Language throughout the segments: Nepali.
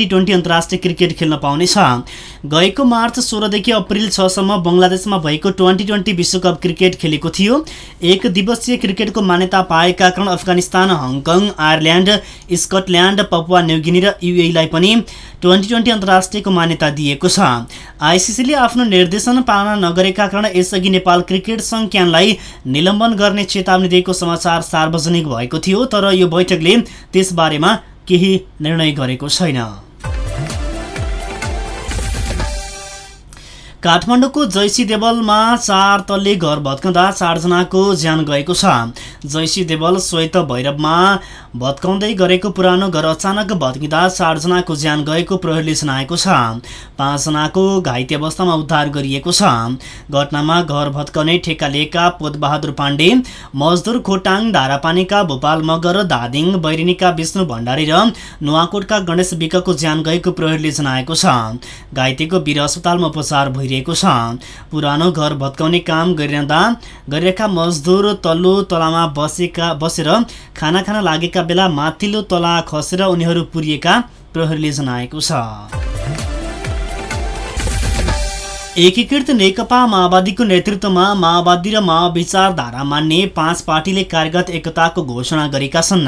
टी ट्वेन्टी अन्तर्राष्ट्रिय क्रिकेट खेल्न पाउनेछ। गएको मार्च सोह्रदेखि अप्रिल छसम्म बङ्गलादेशमा भएको ट्वेन्टी ट्वेन्टी विश्वकप क्रिकेट खेलेको थियो। एक दिवसीय क्रिकेटको मान्यता पाएका कारण Afghanistan Hong Kong Ireland Scotland Papua New Guinea र युएलाई पनि ट्वेन्टी ट्वेन्टी अन्तर्राष्ट्रियको मान्यता दिएको छ। आइसिसीले आफ्नो निर्देशन पालना नगरेका कारण यसअघि नेपाल क्रिकेट सङ्घ क्यानलाई निलम्बन गर्ने चेतावनी दिएको समाचार सार्वजनिक भएको थियो तर यो बैठकले त्यसबारेमा केही निर्णय गरेको छैन। काठमाडौँको जैसी देवलमा चार तल्ले घर भत्काउँदा चारजनाको ज्यान गएको छ। जैसी देवल श्वेत भैरवमा भत्काउँदै गरेको पुरानो घर अचानक भत्किँदा चारजनाको ज्यान गएको प्रहरीले जनाएको छ। पाँचजनाको घाइते अवस्थामा उद्धार गरिएको छ। घटनामा घर भत्काउने ठेक्का लिएका पोतबहादुर पाण्डे मजदुर खोटाङ धारापानीका भोपाल मगर धादिङ बैरिनीका विष्णु भण्डारी र नुवाकोटका गणेश विकको ज्यान गएको प्रहरीले जनाएको छ। घाइतेको वीर अस्पतालमा उपचार भइ भइरहेको छ। पुरानो घर भत्काउने काम गरिरहँदा गरिरहेका मजदुर तल्लो तलामा बसेका बसेर खाना खान लागेका बेला माथिल्लो तला खसेर उनीहरू पुरिएका प्रहरीले जनाएको छ। एकीकृत नेकपा माओवादीको नेतृत्वमा माओवादी र माओ विचारधारा मान्ने पाँच पार्टीले कार्यगत एकताको घोषणा गरेका छन्।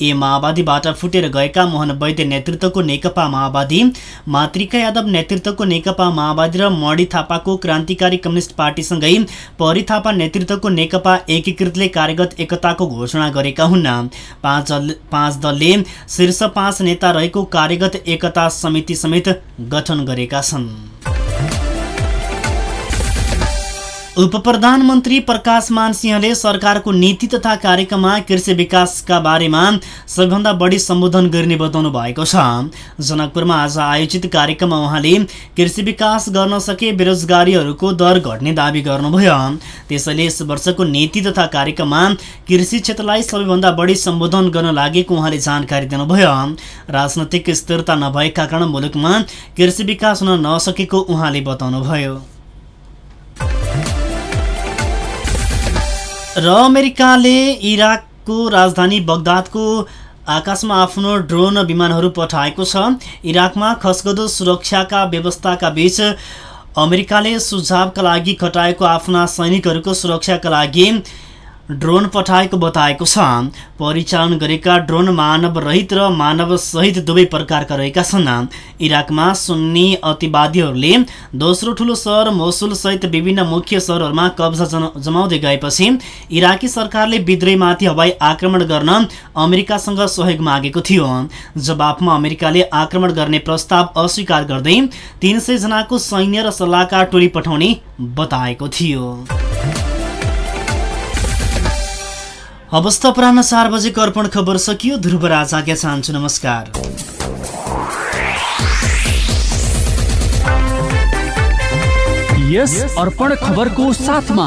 ए माओवादीबाट फुटेर गएका मोहन वैद्य नेतृत्वको नेकपा माओवादी मातृका यादव नेतृत्वको नेकपा माओवादी र मणि थापाको क्रान्तिकारी कम्युनिस्ट पार्टीसँगै परि थापा नेतृत्वको नेकपा एकीकृतले कार्यगत एकताको घोषणा गरेका हुन्। पाँच पाँच दलले शीर्ष पाँच नेता रहेको कार्यगत एकता समिति समेत गठन गरेका छन्। उप प्रधानमन्त्री प्रकाश मानसिंहले सरकारको नीति तथा कार्यक्रममा कृषि विकासका बारेमा सबैभन्दा बढी सम्बोधन गर्ने बताउनु भएको छ। जनकपुरमा आज आयोजित कार्यक्रममा उहाँले कृषि विकास गर्न सके बेरोजगारीहरूको दर घट्ने दावी गर्नुभयो। त्यसैले यस वर्षको नीति तथा कार्यक्रममा कृषि क्षेत्रलाई सबैभन्दा बढी सम्बोधन गर्न लागेको उहाँले जानकारी दिनुभयो। राजनैतिक स्थिरता नभएका कारण मुलुकमा कृषि विकास हुन नसकेको उहाँले बताउनुभयो। र अमेरिकाले इराकको राजधानी बगदादको आकाशमा आफ्नो ड्रोन विमानहरू पठाएको छ। इराकमा खसगदो सुरक्षाका व्यवस्थाका बीच अमेरिकाले सुझावका लागि खटाएको आफ्ना सैनिकहरूको सुरक्षाका लागि ड्रोन पठाएको बताएको छ। परिचालन गरेका ड्रोन मानव रहित र मानव सहित दुवै प्रकारका रहेका छन्। इराकमा सुन्नी अतिवादीहरूले दोस्रो ठुलो सहर मोसुल सहित विभिन्न मुख्य सहरहरूमा कब्जा जमाउँदै गएपछि इराकी सरकारले विद्रोहीमाथि हवाई आक्रमण गर्न अमेरिकासँग सहयोग मागेको थियो। जवाफमा अमेरिकाले आक्रमण गर्ने प्रस्ताव अस्वीकार गर्दै तीन जनाको सैन्य र सल्लाहकार टोली पठाउने बताएको थियो। अवस्था पुरानो चार अर्पण खबर सकियो ध्रुवराज आज्ञा चाहन्छु नमस्कार। यस अर्पण खबरको साथमा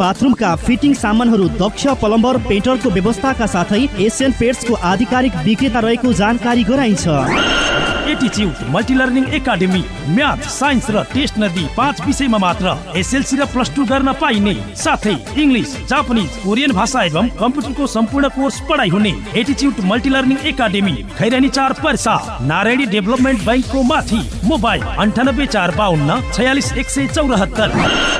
बाथरुमका फिटिङ सामानहरू दक्ष प्लम्बर पेन्टरको व्यवस्थाका साथै एसियन पेट्सको आधिकारिक विक्रेता रहेको जानकारी गराइन्छ। र पाइने। साथै इङ्ग्लिस जापानिज कोरियन भाषा एवं कम्प्युटरको सम्पूर्ण कोर्स पढाइ हुने खैरानी चार पर्सा नारायणी डेभलपमेन्ट ब्याङ्कको माथि मोबाइल अन्ठानब्बे चार बाहन्न छयालिस एक सय चौरात्तर।